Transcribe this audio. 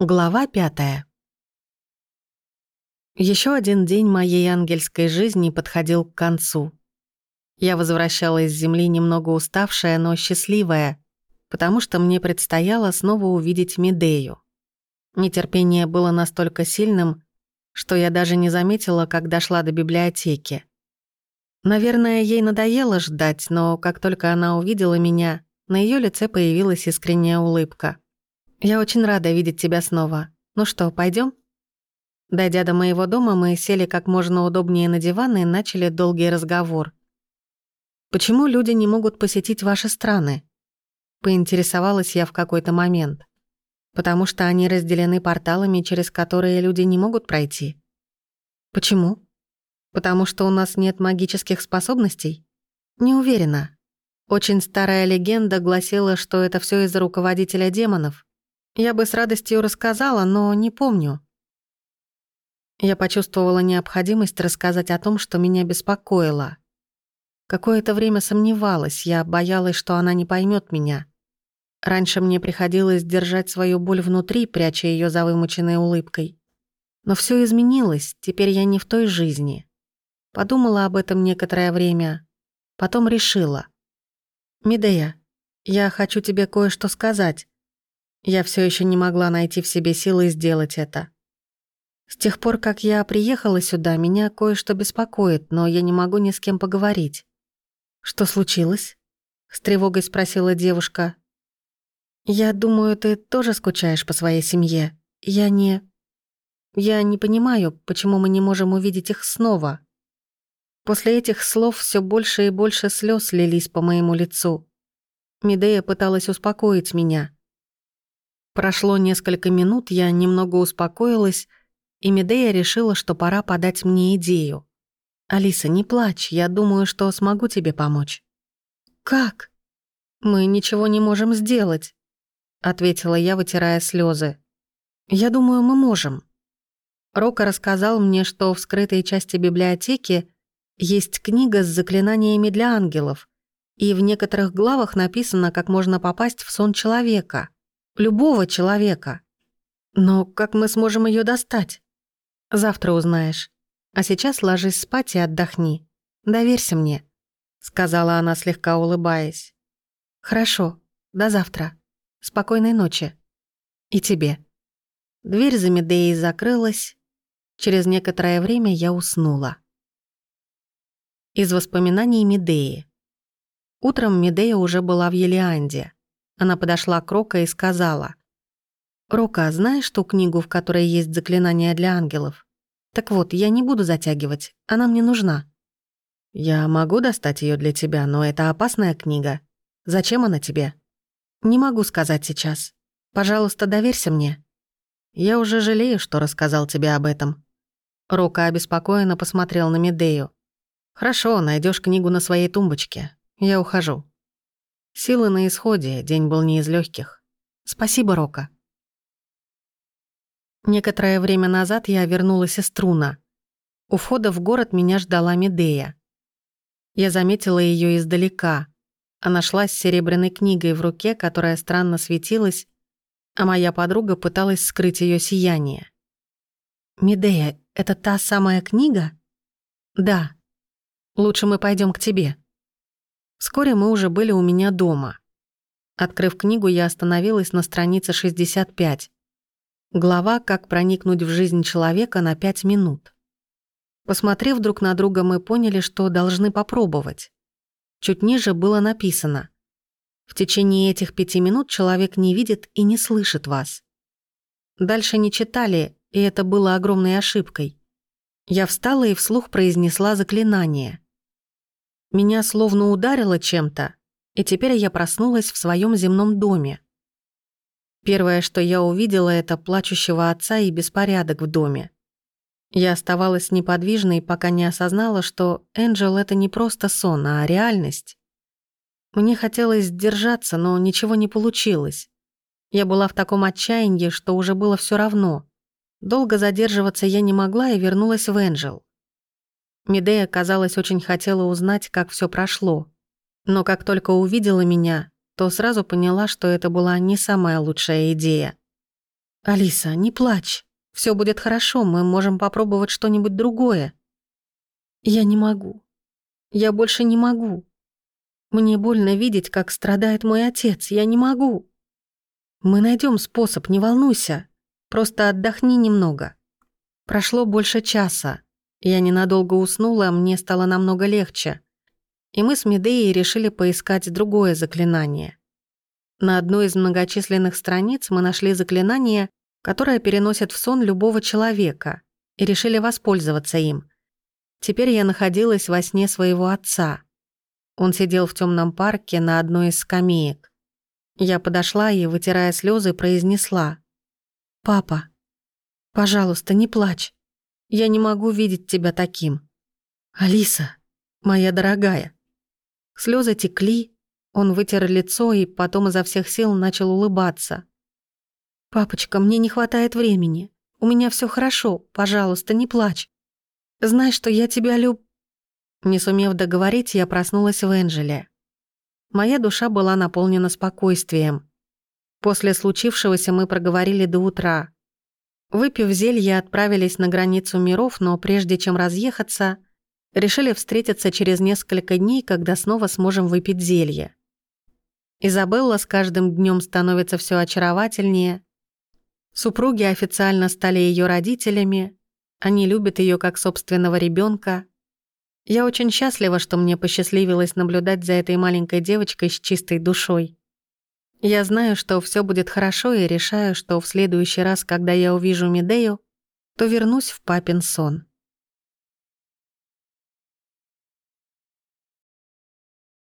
Глава пятая. Еще один день моей ангельской жизни подходил к концу. Я возвращалась с земли немного уставшая, но счастливая, потому что мне предстояло снова увидеть Медею. Нетерпение было настолько сильным, что я даже не заметила, как дошла до библиотеки. Наверное, ей надоело ждать, но как только она увидела меня, на ее лице появилась искренняя улыбка — «Я очень рада видеть тебя снова. Ну что, пойдем? Дойдя до моего дома, мы сели как можно удобнее на диван и начали долгий разговор. «Почему люди не могут посетить ваши страны?» Поинтересовалась я в какой-то момент. «Потому что они разделены порталами, через которые люди не могут пройти». «Почему?» «Потому что у нас нет магических способностей?» «Не уверена. Очень старая легенда гласила, что это все из-за руководителя демонов. Я бы с радостью рассказала, но не помню. Я почувствовала необходимость рассказать о том, что меня беспокоило. Какое-то время сомневалась, я боялась, что она не поймет меня. Раньше мне приходилось держать свою боль внутри, пряча ее за вымученной улыбкой. Но все изменилось, теперь я не в той жизни. Подумала об этом некоторое время, потом решила. «Медея, я хочу тебе кое-что сказать. Я все еще не могла найти в себе силы сделать это. С тех пор, как я приехала сюда, меня кое-что беспокоит, но я не могу ни с кем поговорить. Что случилось? С тревогой спросила девушка. Я думаю, ты тоже скучаешь по своей семье. Я не... Я не понимаю, почему мы не можем увидеть их снова. После этих слов все больше и больше слез лились по моему лицу. Медея пыталась успокоить меня. Прошло несколько минут, я немного успокоилась, и Медея решила, что пора подать мне идею. «Алиса, не плачь, я думаю, что смогу тебе помочь». «Как?» «Мы ничего не можем сделать», — ответила я, вытирая слезы. «Я думаю, мы можем». Рока рассказал мне, что в скрытой части библиотеки есть книга с заклинаниями для ангелов, и в некоторых главах написано, как можно попасть в сон человека. Любого человека. Но как мы сможем ее достать? Завтра узнаешь. А сейчас ложись спать и отдохни. Доверься мне», — сказала она, слегка улыбаясь. «Хорошо. До завтра. Спокойной ночи. И тебе». Дверь за Медеей закрылась. Через некоторое время я уснула. Из воспоминаний Медеи. Утром Медея уже была в Елианде. Она подошла к Рока и сказала. «Рока, знаешь ту книгу, в которой есть заклинания для ангелов? Так вот, я не буду затягивать, она мне нужна». «Я могу достать ее для тебя, но это опасная книга. Зачем она тебе?» «Не могу сказать сейчас. Пожалуйста, доверься мне». «Я уже жалею, что рассказал тебе об этом». Рока обеспокоенно посмотрел на Медею. «Хорошо, найдешь книгу на своей тумбочке. Я ухожу». Силы на исходе, день был не из легких. Спасибо, Рока. Некоторое время назад я вернулась из Труна. У входа в город меня ждала Медея. Я заметила ее издалека. Она шла с серебряной книгой в руке, которая странно светилась, а моя подруга пыталась скрыть ее сияние. «Медея, это та самая книга?» «Да. Лучше мы пойдем к тебе». Вскоре мы уже были у меня дома. Открыв книгу, я остановилась на странице 65. Глава «Как проникнуть в жизнь человека на 5 минут». Посмотрев друг на друга, мы поняли, что должны попробовать. Чуть ниже было написано «В течение этих пяти минут человек не видит и не слышит вас». Дальше не читали, и это было огромной ошибкой. Я встала и вслух произнесла заклинание – меня словно ударило чем-то, и теперь я проснулась в своем земном доме. Первое, что я увидела, это плачущего отца и беспорядок в доме. Я оставалась неподвижной, пока не осознала, что Энджел — это не просто сон, а реальность. Мне хотелось сдержаться, но ничего не получилось. Я была в таком отчаянии, что уже было все равно. Долго задерживаться я не могла и вернулась в Энджел. Медея, казалось, очень хотела узнать, как все прошло. Но как только увидела меня, то сразу поняла, что это была не самая лучшая идея. «Алиса, не плачь. Все будет хорошо, мы можем попробовать что-нибудь другое». «Я не могу. Я больше не могу. Мне больно видеть, как страдает мой отец. Я не могу. Мы найдем способ, не волнуйся. Просто отдохни немного». Прошло больше часа. Я ненадолго уснула, мне стало намного легче. И мы с Медеей решили поискать другое заклинание. На одной из многочисленных страниц мы нашли заклинание, которое переносит в сон любого человека, и решили воспользоваться им. Теперь я находилась во сне своего отца. Он сидел в темном парке на одной из скамеек. Я подошла и, вытирая слезы, произнесла. «Папа, Пожалуйста, не плачь. Я не могу видеть тебя таким. Алиса, моя дорогая. Слезы текли, он вытер лицо и потом изо всех сил начал улыбаться. «Папочка, мне не хватает времени. У меня все хорошо. Пожалуйста, не плачь. Знай, что я тебя люб...» Не сумев договорить, я проснулась в Энджеле. Моя душа была наполнена спокойствием. После случившегося мы проговорили до утра. Выпив зелье, отправились на границу миров, но прежде чем разъехаться, решили встретиться через несколько дней, когда снова сможем выпить зелье. Изабелла с каждым днем становится все очаровательнее. Супруги официально стали ее родителями. Они любят ее как собственного ребенка. Я очень счастлива, что мне посчастливилось наблюдать за этой маленькой девочкой с чистой душой. Я знаю, что все будет хорошо и решаю, что в следующий раз, когда я увижу Медею, то вернусь в папин сон.